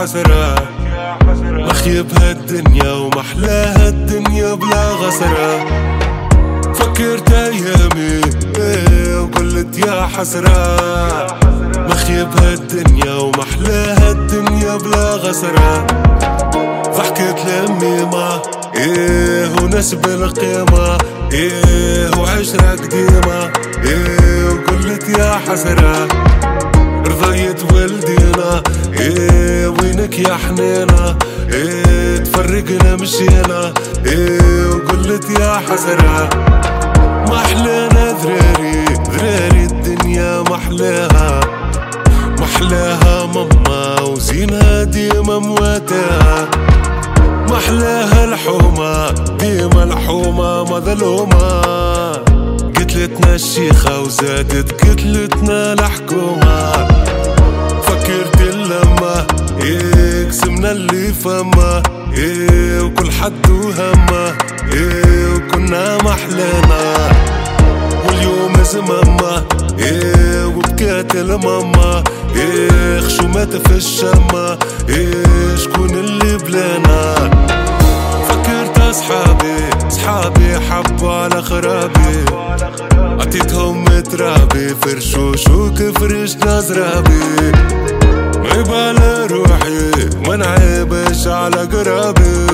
حسرة. مخيب هالدنيا ومحلاها الدنيا بلا غسرة. فكرت ايامي وقلت يا حسرة. مخيب هالدنيا ومحلاها الدنيا بلا غسرة. ضحكت لميمة إيه وناس بالقيمة إيه وعشرة قديمة. إيه وقلت يا حسرة. رضيت ولدينا إيه وينك يا حنينة؟ إيه تفرقنا مشينا. إيه وقلت يا حسرة ما احلانا ذراري. ذراري الدنيا محلاها محلاها ماما وزينها ديما مواتاها محلاها الحومة ديما الحومة مظلومة قتلتنا الشيخة وزادت قتلتنا الحكومة فكرت اللمة إيه قسمنا اللي فما إيه وكل حد وهمه إيه وكنا محلانا واليوم زمامة إيه وبكات الماما إيه خشومات في الشمة إيه شكون اللي بلانا؟ فكرت أصحابي أصحابي حبوا على خرابي. عطيتهم ترابي فرشوش وكفرشنا زرابي عيب على روحي ما نعيبش على قرابي.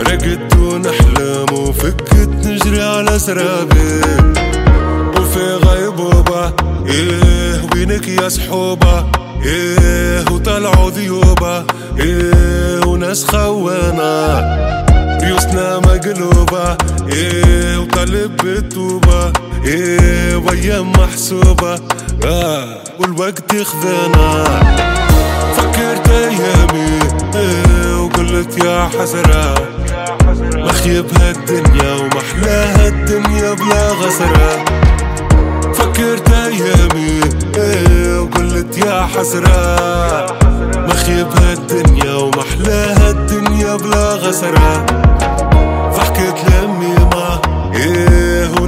رقدت ونحلم وفكت نجري على سرابي. وفي غيبوبة إيه وينك يا صحوبة؟ إيه وطلعوا ذيوبة إيه وناس خوانة ريوسنا مقلوبة. إيه وطالب بالتوبة إيه وايام محسوبة. آه والوقت يخذنا فكرت أيامي. إيه وقلت يا حسرة. مخيب هالدنيا ومحلاها الدنيا بلا غسرة. فكرت أيامي. إيه وقلت يا حسرة. مخيب هالدنيا ومحلاها الدنيا بلا غسرة.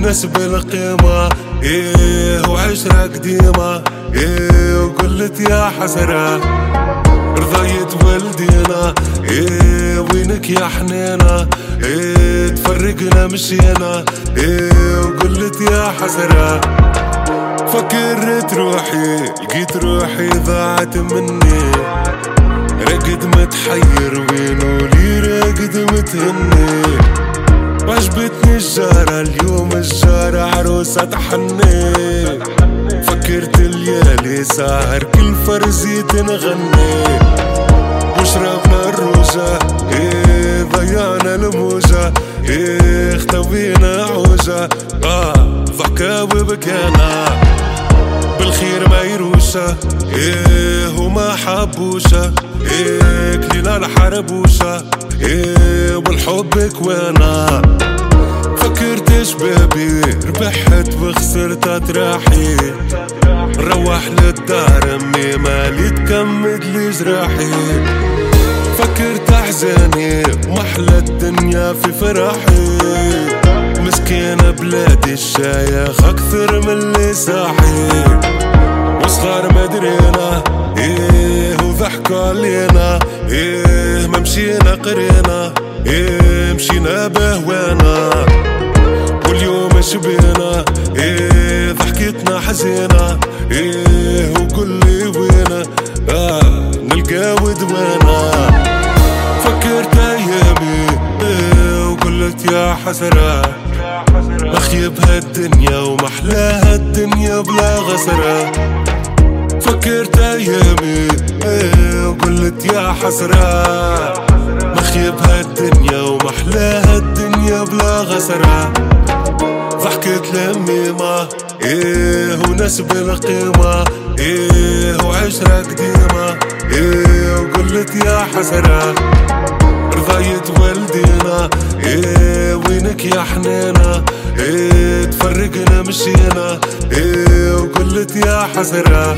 وناس بالقيمة. إيه وعشرة قديمة إيه وقلت يا حسرة رضيت ولدينا إيه وينك يا حنينة؟ إيه تفرقنا مشينا. إيه وقلت يا حسرة فكرت روحي لقيت روحي ضاعت مني. رقد متحير وينو لي راقد متهني وعجبتني الجارة اليوم الجارة عروسة تحني. فكرت الليالي ساهر كل فرزي تنغني. وشربنا الروجة إيه ضيعنا الموجة إيه اختوينا عوجة آه ضحكة وبكينا بالخير ما يروشة إيه وما حبوشة. إيه كلينا الحربوشة إيه والحب كوانا شبابي ربحت وخسرت اتراحي نروح للدار أمي مالي تكمد لي جراحي. فكرت أحزاني محلى الدنيا في فرحي. مسكينة بلادي الشايخ أكثر من اللي ساحي وصغار مدرينا إيه وضحكوا علينا. إيه ما مشينا قرينا. إيه مشينا بهوانا. شبينا. إيه ضحكتنا حزينة. إيه وقول لي وينا آه نلقى ودوانا فكرت أيامي. إيه وقلت يا حسرة. مخيب هالدنيا ومحلاها الدنيا بلا غسرة. فكرت أيامي. إيه وقلت يا حسرة. مخيب هالدنيا ومحلاها الدنيا بلا غسرة. ضحكت لامي ما إيه وناس بالقيمة. إيه وعشرة قديمة إيه وقلت يا حسرة رضيت والدينا. إيه وينك يا حنينة؟ إيه تفرقنا مشينا. إيه وقلت يا حسرة